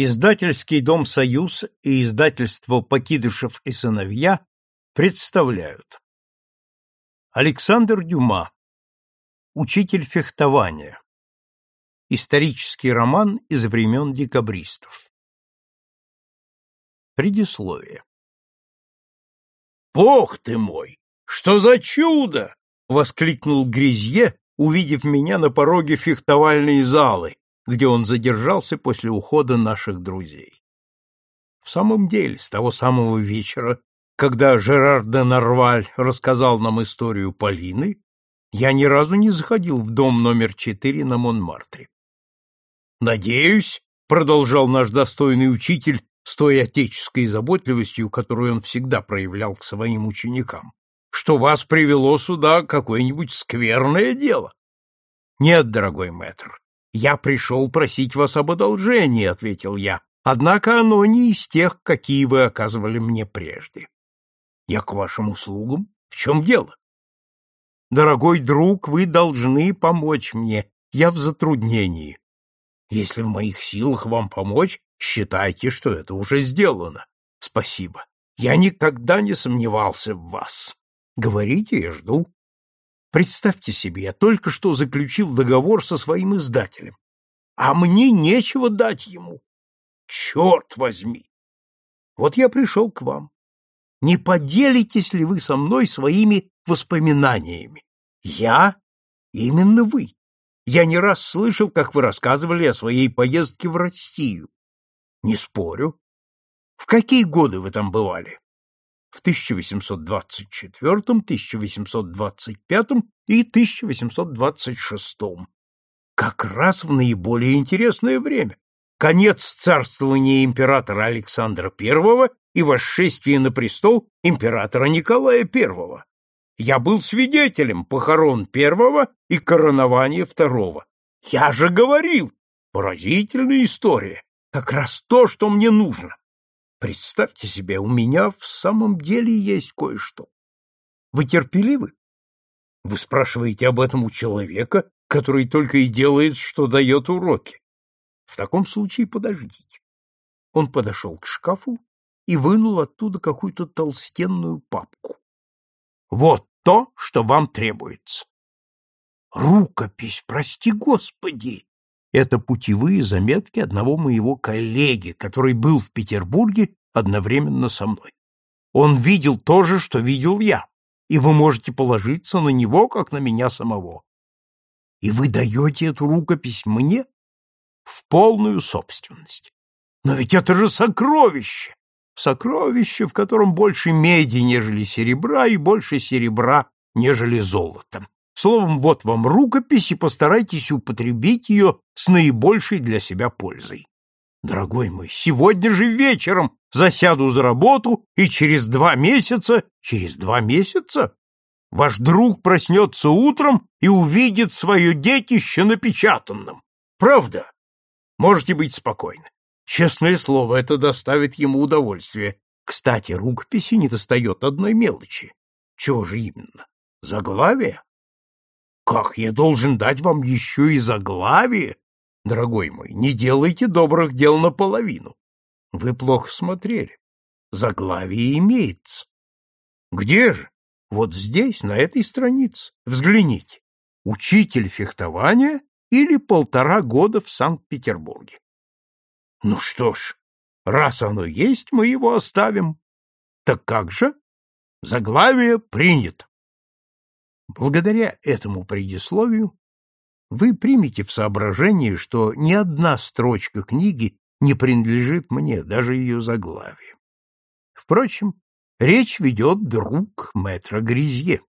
Издательский дом «Союз» и издательство «Покидышев и сыновья» представляют. Александр Дюма. Учитель фехтования. Исторический роман из времен декабристов. Предисловие. «Бог ты мой! Что за чудо!» — воскликнул Гризье, увидев меня на пороге фехтовальной залы, где он задержался после ухода наших друзей. В самом деле, с того самого вечера, когда Жерар де Нарваль рассказал нам историю Полины, я ни разу не заходил в дом номер четыре на Монмартре. «Надеюсь», — продолжал наш достойный учитель с той отеческой заботливостью, которую он всегда проявлял к своим ученикам, что вас привело сюда какое-нибудь скверное дело. Нет, дорогой мэтр, «Я пришел просить вас об одолжении», — ответил я, «однако оно не из тех, какие вы оказывали мне прежде». «Я к вашим услугам? В чем дело?» «Дорогой друг, вы должны помочь мне. Я в затруднении. Если в моих силах вам помочь, считайте, что это уже сделано. Спасибо. Я никогда не сомневался в вас. Говорите, я жду. Представьте себе, я только что заключил договор со своим издателем, а мне нечего дать ему. Черт возьми! Вот я пришел к вам. Не поделитесь ли вы со мной своими воспоминаниями? Я? Именно вы. Я не раз слышал, как вы рассказывали о своей поездке в Россию. Не спорю. В какие годы вы там бывали? В 1824, 1825 и 1826. Как раз в наиболее интересное время. Конец царствования императора Александра I и восшествие на престол императора Николая I. Я был свидетелем похорон первого и коронования второго. Я же говорил, поразительная история, как раз то, что мне нужно. Представьте себе, у меня в самом деле есть кое-что. Вы терпеливы? Вы спрашиваете об этом у человека, который только и делает, что дает уроки. В таком случае подождите. Он подошел к шкафу и вынул оттуда какую-то толстенную папку. Вот то, что вам требуется. Рукопись, прости господи! Это путевые заметки одного моего коллеги, который был в Петербурге одновременно со мной. Он видел то же, что видел я, и вы можете положиться на него, как на меня самого. И вы даете эту рукопись мне в полную собственность. Но ведь это же сокровище! Сокровище, в котором больше меди, нежели серебра, и больше серебра, нежели золота. Словом, вот вам рукопись, и постарайтесь употребить ее с наибольшей для себя пользой. Дорогой мой, сегодня же вечером засяду за работу, и через два месяца, через два месяца, ваш друг проснется утром и увидит свое детище напечатанным. Правда? Можете быть спокойны. Честное слово, это доставит ему удовольствие. Кстати, рукописи не достает одной мелочи. Чего же именно? Заглавие? Как я должен дать вам еще и заглавие? Дорогой мой, не делайте добрых дел наполовину. Вы плохо смотрели. Заглавие имеется. Где же? Вот здесь, на этой странице. Взгляните. Учитель фехтования или полтора года в Санкт-Петербурге. Ну что ж, раз оно есть, мы его оставим. Так как же? Заглавие принято. Благодаря этому предисловию вы примете в соображение, что ни одна строчка книги не принадлежит мне, даже ее заглавие. Впрочем, речь ведет друг мэтра Гризье.